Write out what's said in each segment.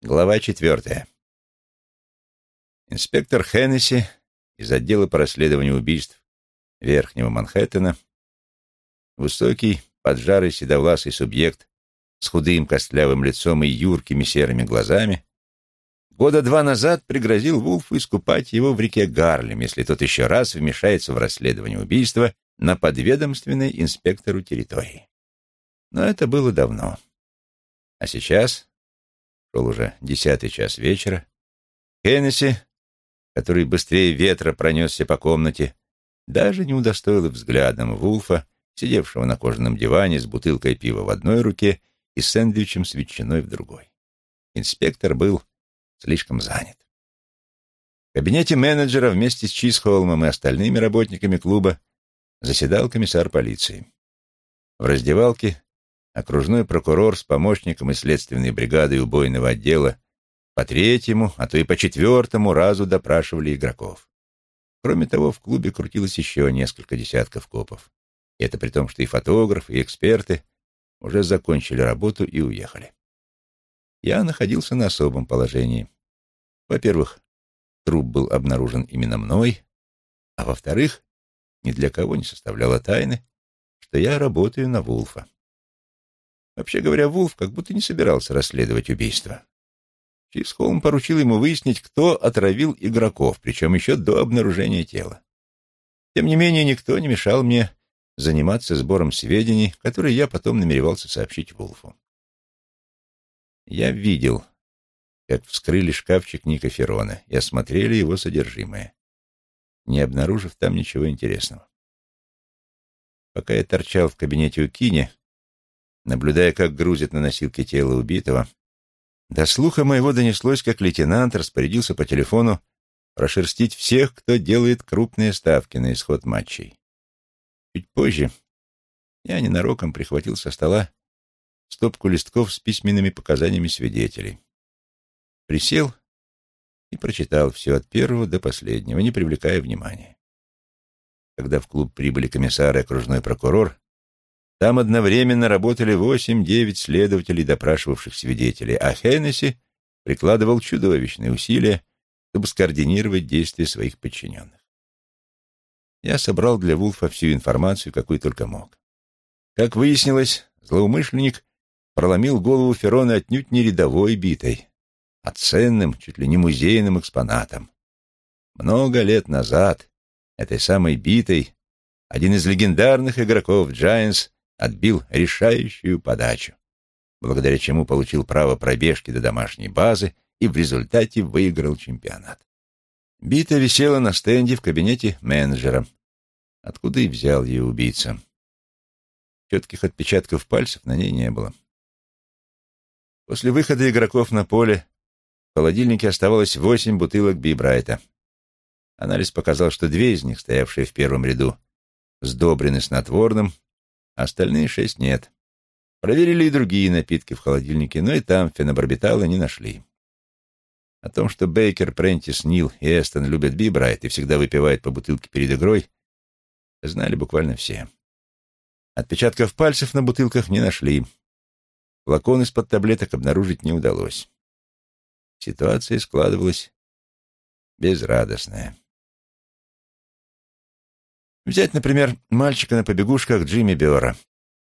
Глава четвертая. Инспектор Хеннесси из отдела по расследованию убийств Верхнего Манхэттена, высокий, поджарый, седовласый субъект с худым костлявым лицом и юркими серыми глазами, года два назад пригрозил Вулфу искупать его в реке Гарлем, если тот еще раз вмешается в расследование убийства на подведомственной инспектору территории. Но это было давно. А сейчас, шел уже десятый час вечера, Хеннесси, который быстрее ветра пронесся по комнате, даже не удостоил взглядом Вулфа, сидевшего на кожаном диване с бутылкой пива в одной руке и сэндвичем с ветчиной в другой. Инспектор был слишком занят. В кабинете менеджера вместе с Чисхолмом и остальными работниками клуба заседал комиссар полиции. В раздевалке окружной прокурор с помощником и следственной бригадой убойного отдела по третьему, а то и по четвертому разу допрашивали игроков. Кроме того, в клубе крутилось еще несколько десятков копов. И это при том, что и фотографы, и эксперты уже закончили работу и уехали. Я находился на особом положении. Во-первых, труп был обнаружен именно мной, а во-вторых, ни для кого не составляло тайны, что я работаю на Вулфа. Вообще говоря, Вулф как будто не собирался расследовать убийство. Чизхолм поручил ему выяснить, кто отравил игроков, причем еще до обнаружения тела. Тем не менее, никто не мешал мне заниматься сбором сведений, которые я потом намеревался сообщить Вулфу. Я видел, как вскрыли шкафчик Ника Ферона и осмотрели его содержимое, не обнаружив там ничего интересного. Пока я торчал в кабинете у Кини, наблюдая, как грузят на носилке тело убитого, до слуха моего донеслось, как лейтенант распорядился по телефону прошерстить всех, кто делает крупные ставки на исход матчей. Чуть позже я ненароком прихватил со стола стопку листков с письменными показаниями свидетелей. Присел и прочитал все от первого до последнего, не привлекая внимания. Когда в клуб прибыли комиссар и окружной прокурор, там одновременно работали восемь-девять следователей, допрашивавших свидетелей, а Хеннесси прикладывал чудовищные усилия, чтобы скоординировать действия своих подчиненных. Я собрал для Вулфа всю информацию, какую только мог. Как выяснилось, злоумышленник проломил голову Ферона отнюдь не рядовой битой, а ценным, чуть ли не музейным экспонатом. Много лет назад этой самой битой один из легендарных игроков Giants отбил решающую подачу, благодаря чему получил право пробежки до домашней базы и в результате выиграл чемпионат. Бита висела на стенде в кабинете менеджера, откуда и взял ее убийца. Четких отпечатков пальцев на ней не было. После выхода игроков на поле в холодильнике оставалось восемь бутылок Бибрайта. Анализ показал, что две из них, стоявшие в первом ряду, сдобрены снотворным, остальные шесть нет. Проверили и другие напитки в холодильнике, но и там фенобарбитала не нашли. О том, что Бейкер, Прентис, Нил и Эстон любят Бибрайт и всегда выпивают по бутылке перед игрой, знали буквально все. Отпечатков пальцев на бутылках не нашли. Флакон из-под таблеток обнаружить не удалось. Ситуация складывалась безрадостная. Взять, например, мальчика на побегушках Джимми Бёра.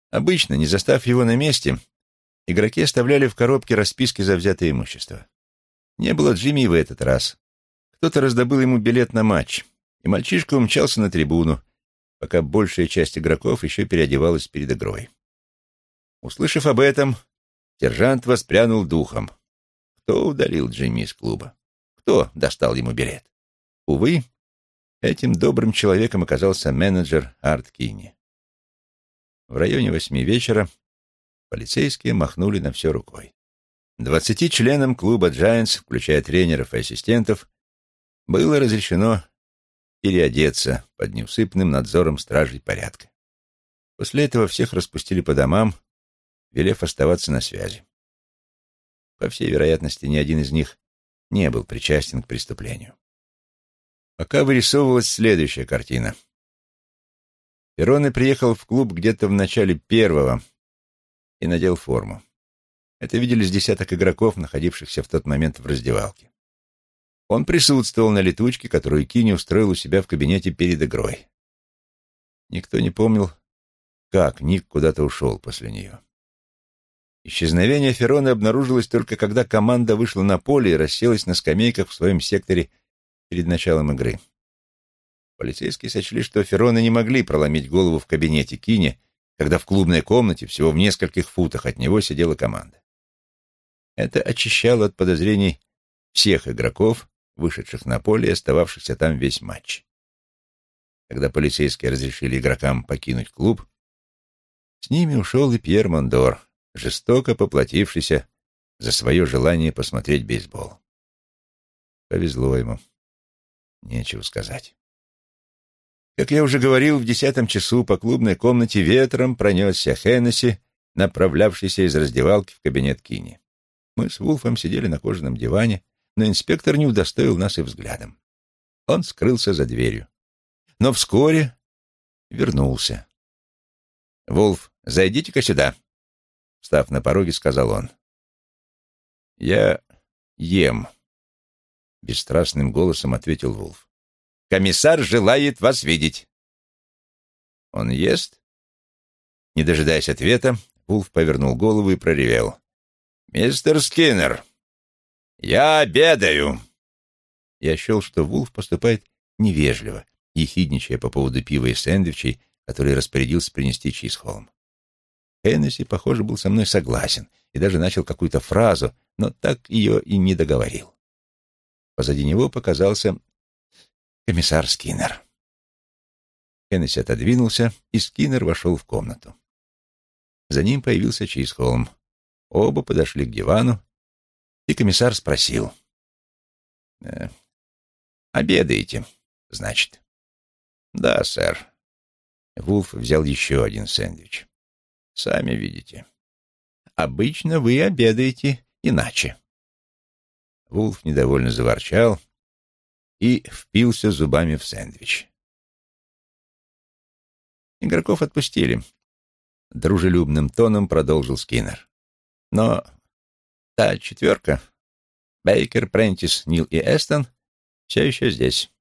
Обычно, не застав его на месте, игроки оставляли в коробке расписки за взятое имущество. Не было Джимми в этот раз. Кто-то раздобыл ему билет на матч, и мальчишка умчался на трибуну, пока большая часть игроков еще переодевалась перед игрой. Услышав об этом, сержант воспрянул духом. Кто удалил Джимми из клуба? Кто достал ему билет? Увы, Этим добрым человеком оказался менеджер Арт Кини. В районе восьми вечера полицейские махнули на все рукой. Двадцати членам клуба «Джайанс», включая тренеров и ассистентов, было разрешено переодеться под неусыпным надзором стражей порядка. После этого всех распустили по домам, велев оставаться на связи. По всей вероятности, ни один из них не был причастен к преступлению. Пока вырисовывалась следующая картина. Перроне приехал в клуб где-то в начале первого и надел форму. Это видели с десяток игроков, находившихся в тот момент в раздевалке. Он присутствовал на летучке, которую Кини устроил у себя в кабинете перед игрой. Никто не помнил, как Ник куда-то ушел после нее. Исчезновение Ферона обнаружилось только когда команда вышла на поле и расселась на скамейках в своем секторе перед началом игры. Полицейские сочли, что Фероны не могли проломить голову в кабинете Кини, когда в клубной комнате всего в нескольких футах от него сидела команда. Это очищало от подозрений всех игроков, вышедших на поле и остававшихся там весь матч. Когда полицейские разрешили игрокам покинуть клуб, с ними ушел и Пьер Мондор, жестоко поплатившийся за свое желание посмотреть бейсбол. Повезло ему. Нечего сказать. Как я уже говорил, в десятом часу по клубной комнате ветром пронесся Хеннесси, направлявшийся из раздевалки в кабинет Кини. Мы с Вулфом сидели на кожаном диване, но инспектор не удостоил нас и взглядом. Он скрылся за дверью. Но вскоре вернулся. «Вулф, зайдите-ка сюда», — встав на пороге, сказал он. «Я ем», — бесстрастным голосом ответил Вулф. «Комиссар желает вас видеть». «Он ест?» Не дожидаясь ответа, Вулф повернул голову и проревел. «Мистер Скиннер, я обедаю!» Я счел, что Вулф поступает невежливо, ехидничая по поводу пива и сэндвичей, который распорядился принести Чизхолм. Хеннесси, похоже, был со мной согласен и даже начал какую-то фразу, но так ее и не договорил. Позади него показался комиссар Скиннер. Хеннесси отодвинулся, и Скиннер вошел в комнату. За ним появился Чизхолм. Оба подошли к дивану, и комиссар спросил. «Э, «Обедаете, значит?» «Да, сэр». Вулф взял еще один сэндвич. «Сами видите. Обычно вы обедаете иначе». Вулф недовольно заворчал и впился зубами в сэндвич. Игроков отпустили. Дружелюбным тоном продолжил Скиннер. Но та четверка, Бейкер, Прентис, Нил и Эстон, все еще здесь.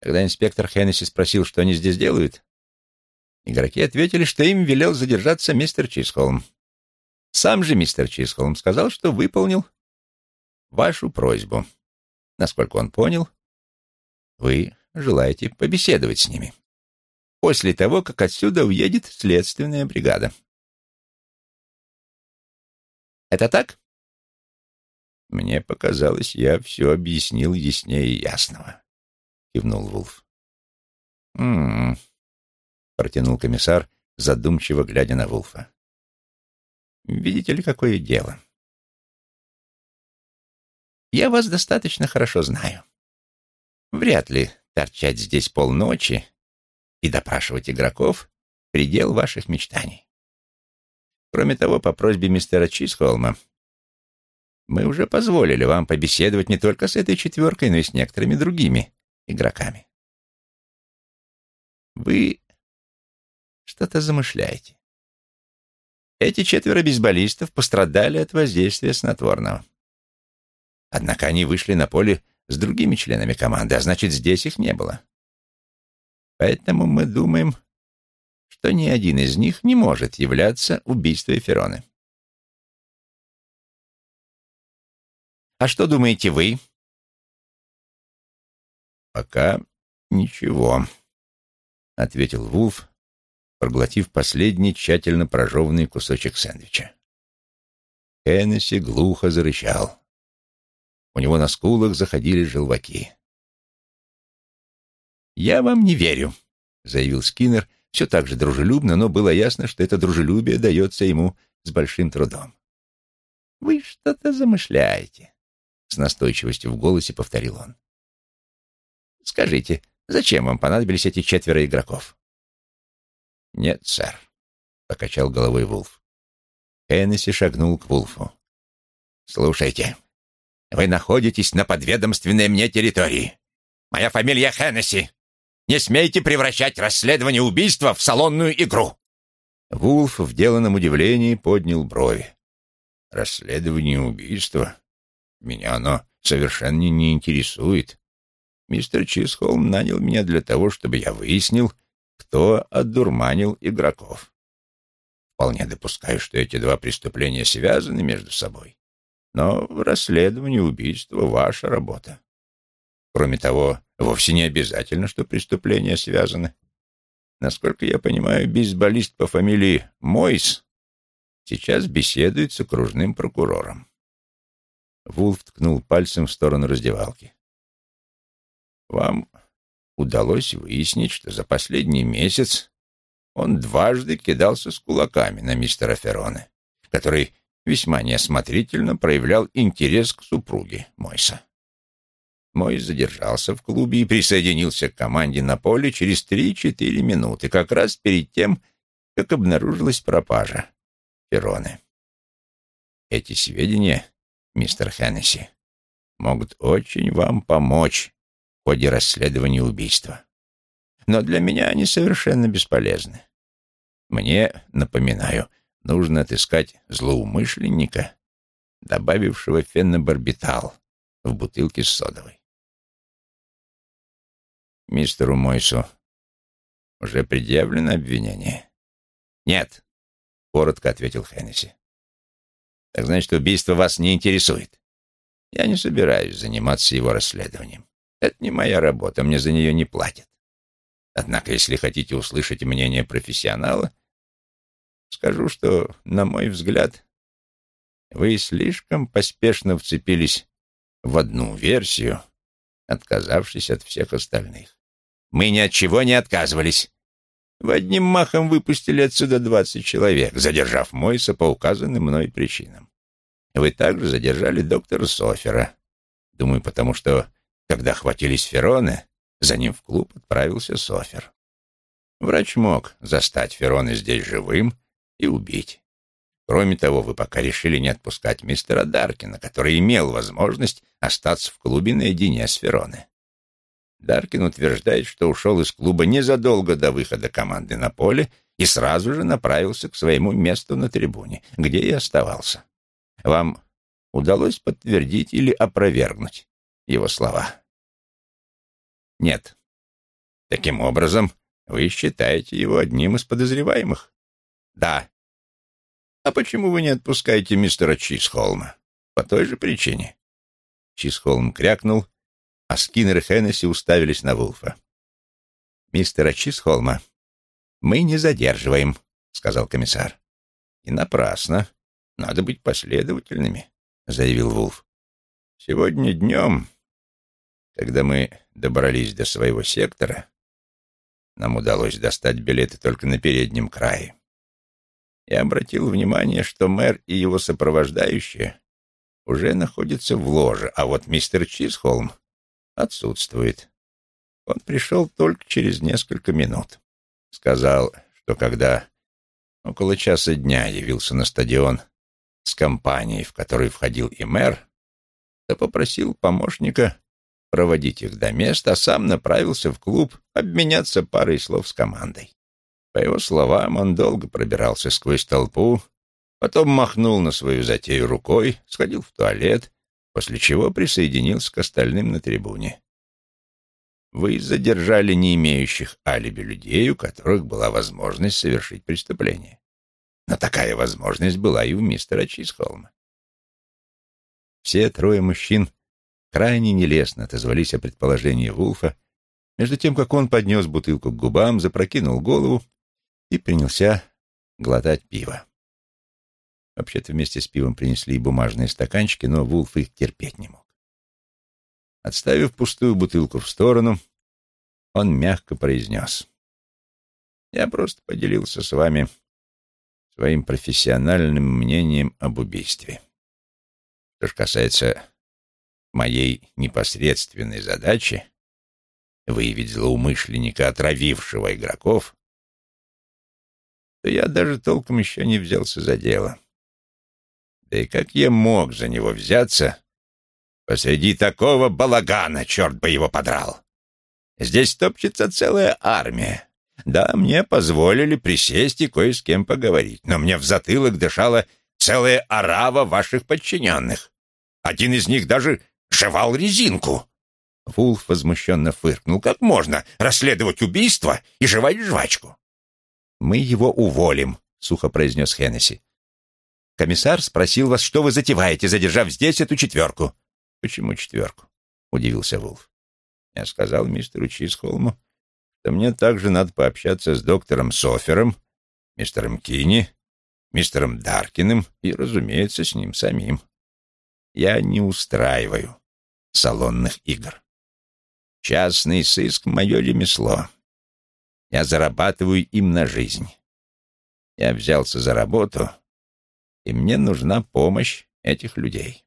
Когда инспектор Хеннесси спросил, что они здесь делают, игроки ответили, что им велел задержаться мистер Чисхолм. Сам же мистер Чисхолм сказал, что выполнил вашу просьбу. Насколько он понял, вы желаете побеседовать с ними. После того, как отсюда уедет следственная бригада. Это так? Мне показалось, я все объяснил яснее ясного кивнул Вулф. «М-м-м», протянул комиссар, задумчиво глядя на Вулфа. «Видите ли, какое дело? Я вас достаточно хорошо знаю. Вряд ли торчать здесь полночи и допрашивать игроков — предел ваших мечтаний. Кроме того, по просьбе мистера Чисхолма мы уже позволили вам побеседовать не только с этой четверкой, но и с некоторыми другими игроками. Вы что-то замышляете. Эти четверо бейсболистов пострадали от воздействия снотворного. Однако они вышли на поле с другими членами команды, а значит, здесь их не было. Поэтому мы думаем, что ни один из них не может являться убийством Фероны. А что думаете вы? «Пока ничего», — ответил Вулф, проглотив последний тщательно прожеванный кусочек сэндвича. Хеннесси глухо зарычал. У него на скулах заходили желваки. «Я вам не верю», — заявил Скиннер, все так же дружелюбно, но было ясно, что это дружелюбие дается ему с большим трудом. «Вы что-то замышляете», — с настойчивостью в голосе повторил он. Скажите, зачем вам понадобились эти четверо игроков?» «Нет, сэр», — покачал головой Вулф. Хеннесси шагнул к Вулфу. «Слушайте, вы находитесь на подведомственной мне территории. Моя фамилия Хеннесси. Не смейте превращать расследование убийства в салонную игру!» Вулф в деланном удивлении поднял брови. расследование убийства. Меня оно совершенно не интересует. Мистер Чисхолм нанял меня для того, чтобы я выяснил, кто одурманил игроков. Вполне допускаю, что эти два преступления связаны между собой. Но расследование убийства — ваша работа. Кроме того, вовсе не обязательно, что преступления связаны. Насколько я понимаю, бейсболист по фамилии Мойс сейчас беседует с окружным прокурором. Вулф ткнул пальцем в сторону раздевалки. «Вам удалось выяснить, что за последний месяц он дважды кидался с кулаками на мистера Ферроне, который весьма неосмотрительно проявлял интерес к супруге Мойса. Мой задержался в клубе и присоединился к команде на поле через три-четыре минуты, как раз перед тем, как обнаружилась пропажа Фероны. Эти сведения, мистер Хеннесси, могут очень вам помочь в ходе расследования убийства. Но для меня они совершенно бесполезны. Мне, напоминаю, нужно отыскать злоумышленника, добавившего фенобарбитал в бутылке с содовой. Мистеру Мойсу уже предъявлено обвинение? Нет, коротко ответил Хеннесси. Так значит, убийство вас не интересует. Я не собираюсь заниматься его расследованием. Это не моя работа, мне за нее не платят. Однако, если хотите услышать мнение профессионала, скажу, что, на мой взгляд, вы слишком поспешно вцепились в одну версию, отказавшись от всех остальных. Мы ни от чего не отказывались. В одним махом выпустили отсюда двадцать человек, задержав Мойса по указанным мной причинам. Вы также задержали доктора Софера. Думаю, потому что, когда хватились Фероны, за ним в клуб отправился Софер. Врач мог застать Фероны здесь живым и убить. Кроме того, вы пока решили не отпускать мистера Даркина, который имел возможность остаться в клубе наедине с Фероны. Даркин утверждает, что ушел из клуба незадолго до выхода команды на поле и сразу же направился к своему месту на трибуне, где и оставался. Вам удалось подтвердить или опровергнуть его слова? Нет. Таким образом, вы считаете его одним из подозреваемых? Да. А почему вы не отпускаете мистера Чисхолма? По той же причине. Чисхолм крякнул а Скиннер и Хеннесси уставились на Вулфа. «Мистера Чисхолма мы не задерживаем», — сказал комиссар. «И напрасно. Надо быть последовательными», — заявил Вулф. «Сегодня днем, когда мы добрались до своего сектора, нам удалось достать билеты только на переднем крае. Я обратил внимание, что мэр и его сопровождающие уже находятся в ложе, а вот мистер Чисхолм отсутствует. Он пришел только через несколько минут. Сказал, что когда около часа дня явился на стадион с компанией, в которую входил и мэр, то попросил помощника проводить их до места, а сам направился в клуб обменяться парой слов с командой. По его словам, он долго пробирался сквозь толпу, потом махнул на свою затею рукой, сходил в туалет после чего присоединился к остальным на трибуне. Вы задержали не имеющих алиби людей, у которых была возможность совершить преступление. Но такая возможность была и у мистера Чисхолма. Все трое мужчин крайне нелестно отозвались о предположении Вулфа, между тем, как он поднес бутылку к губам, запрокинул голову и принялся глотать пиво. Вообще-то вместе с пивом принесли и бумажные стаканчики, но Вулф их терпеть не мог. Отставив пустую бутылку в сторону, он мягко произнес. «Я просто поделился с вами своим профессиональным мнением об убийстве. Что же касается моей непосредственной задачи выявить злоумышленника, отравившего игроков, то я даже толком еще не взялся за дело. Да и как я мог за него взяться посреди такого балагана, черт бы его подрал? Здесь топчется целая армия. Да, мне позволили присесть и кое с кем поговорить, но мне в затылок дышала целая орава ваших подчиненных. Один из них даже жевал резинку. Вулф возмущенно фыркнул. «Как можно расследовать убийство и жевать жвачку?» «Мы его уволим», — сухо произнес Хеннесси. «Комиссар спросил вас, что вы затеваете, задержав здесь эту четверку». «Почему четверку?» — удивился Вулф. «Я сказал мистеру Чисхолму, что мне также надо пообщаться с доктором Софером, мистером Кини, мистером Даркиным и, разумеется, с ним самим. Я не устраиваю салонных игр. Частный сыск — мое ремесло. Я зарабатываю им на жизнь. Я взялся за работу, и мне нужна помощь этих людей.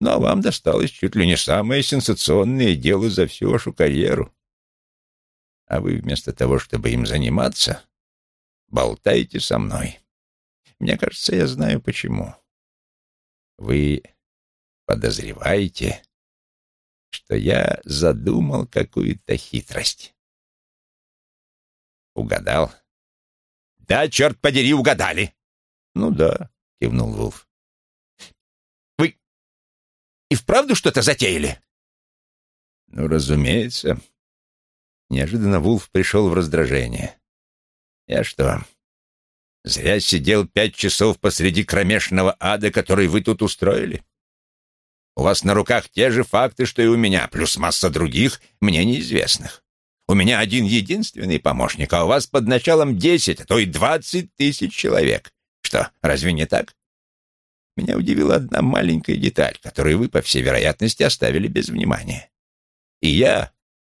Но вам досталось чуть ли не самое сенсационное дело за всю вашу карьеру. А вы вместо того, чтобы им заниматься, болтаете со мной. Мне кажется, я знаю почему. Вы подозреваете, что я задумал какую-то хитрость. Угадал? Да, черт подери, угадали. Ну да, кивнул Вулф. Вы и вправду что-то затеяли? Ну, разумеется. Неожиданно Вулф пришел в раздражение. Я что, зря сидел пять часов посреди кромешного ада, который вы тут устроили? У вас на руках те же факты, что и у меня, плюс масса других, мне неизвестных. У меня один единственный помощник, а у вас под началом десять, а то и двадцать тысяч человек. Что, разве не так? Меня удивила одна маленькая деталь, которую вы, по всей вероятности, оставили без внимания. И я,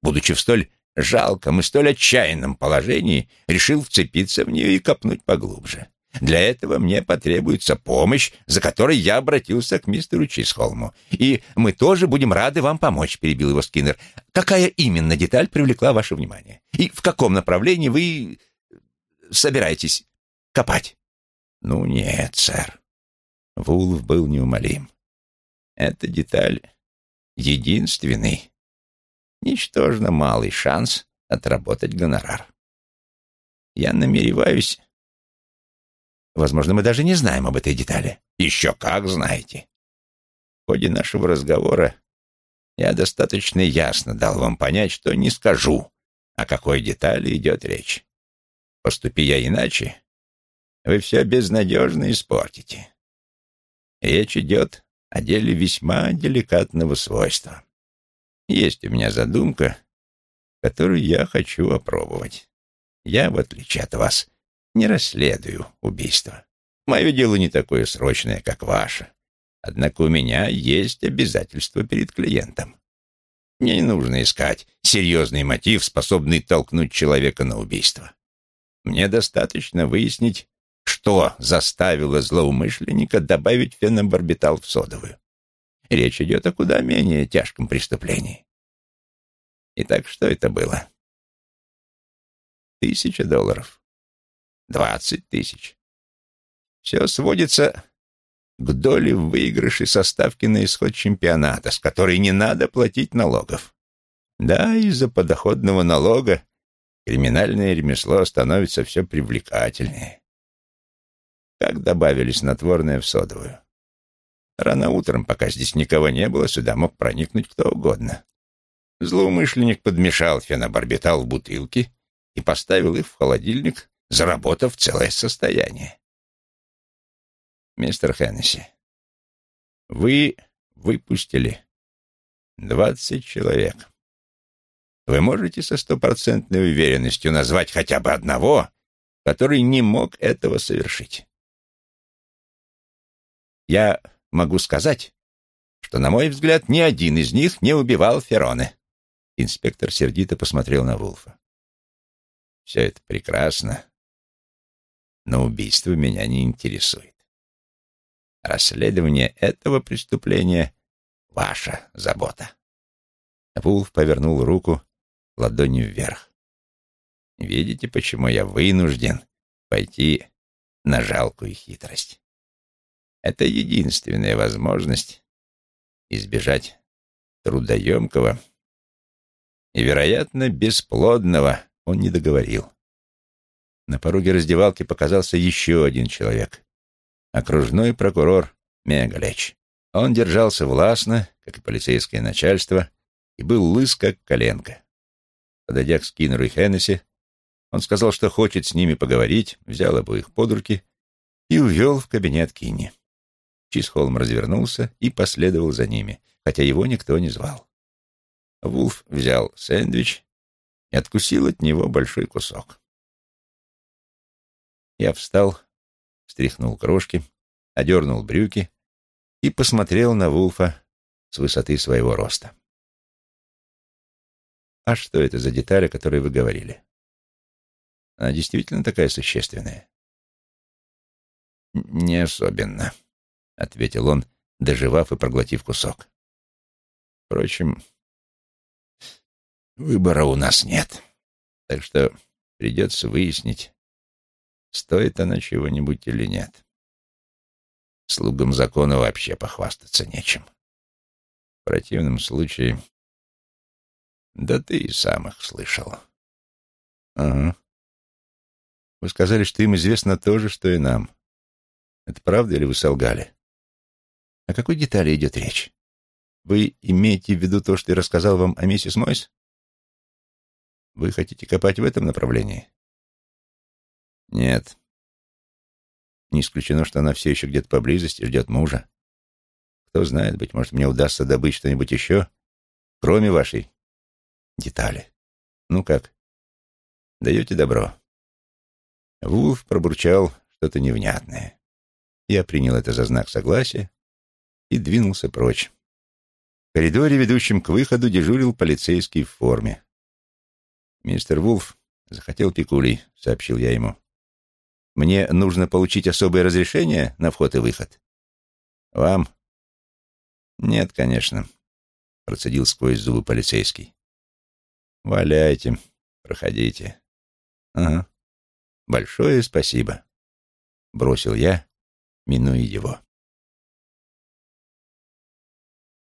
будучи в столь жалком и столь отчаянном положении, решил вцепиться в нее и копнуть поглубже. Для этого мне потребуется помощь, за которой я обратился к мистеру Чисхолму. И мы тоже будем рады вам помочь, перебил его Скиннер. Какая именно деталь привлекла ваше внимание? И в каком направлении вы собираетесь копать? Ну нет, сэр. Вулф был неумолим. Эта деталь — единственный, ничтожно малый шанс отработать гонорар. Я намереваюсь Возможно, мы даже не знаем об этой детали. Еще как знаете. В ходе нашего разговора я достаточно ясно дал вам понять, что не скажу, о какой детали идет речь. Поступи я иначе, вы все безнадежно испортите. Речь идет о деле весьма деликатного свойства. Есть у меня задумка, которую я хочу опробовать. Я, в отличие от вас, не расследую убийство. Мое дело не такое срочное, как ваше. Однако у меня есть обязательства перед клиентом. Мне не нужно искать серьезный мотив, способный толкнуть человека на убийство. Мне достаточно выяснить, что заставило злоумышленника добавить фенобарбитал в содовую. Речь идет о куда менее тяжком преступлении. Итак, что это было? Тысяча долларов. Двадцать тысяч. Все сводится к доле в выигрыше со ставки на исход чемпионата, с которой не надо платить налогов. Да, из-за подоходного налога криминальное ремесло становится все привлекательнее. Как добавили снотворное в содовую? Рано утром, пока здесь никого не было, сюда мог проникнуть кто угодно. Злоумышленник подмешал фенобарбитал в бутылки и поставил их в холодильник заработав целое состояние. Мистер Хеннесси, вы выпустили двадцать человек. Вы можете со стопроцентной уверенностью назвать хотя бы одного, который не мог этого совершить? Я могу сказать, что, на мой взгляд, ни один из них не убивал Фероны. Инспектор сердито посмотрел на Вулфа. Все это прекрасно, но убийство меня не интересует. Расследование этого преступления — ваша забота. Вулф повернул руку ладонью вверх. Видите, почему я вынужден пойти на жалкую хитрость? Это единственная возможность избежать трудоемкого и, вероятно, бесплодного, он не договорил. На пороге раздевалки показался еще один человек. окружной прокурор Мегалеч. Он держался властно, как и полицейское начальство, и был лыс, как коленка. Подойдя к Скиннеру и Хеннесси, он сказал, что хочет с ними поговорить, взял обоих под руки и увел в кабинет Кинни. Чисхолм развернулся и последовал за ними, хотя его никто не звал. Вулф взял сэндвич и откусил от него большой кусок. Я встал, стряхнул крошки, одернул брюки и посмотрел на Вулфа с высоты своего роста. «А что это за деталь, о которой вы говорили? Она действительно такая существенная?» «Не особенно», — ответил он, доживав и проглотив кусок. «Впрочем, выбора у нас нет, так что придется выяснить, стоит она чего-нибудь или нет. Слугам закона вообще похвастаться нечем. В противном случае... Да ты и сам их слышал. Ага. Вы сказали, что им известно то же, что и нам. Это правда или вы солгали? О какой детали идет речь? Вы имеете в виду то, что я рассказал вам о миссис Мойс? Вы хотите копать в этом направлении? Нет. Не исключено, что она все еще где-то поблизости ждет мужа. Кто знает, быть может, мне удастся добыть что-нибудь еще, кроме вашей детали. Ну как? Даете добро? Вулф пробурчал что-то невнятное. Я принял это за знак согласия и двинулся прочь. В коридоре, ведущем к выходу, дежурил полицейский в форме. «Мистер Вулф захотел пикулей», — сообщил я ему. «Мне нужно получить особое разрешение на вход и выход?» «Вам?» «Нет, конечно», — процедил сквозь зубы полицейский. «Валяйте, проходите». «Ага. Большое спасибо», — бросил я, минуя его.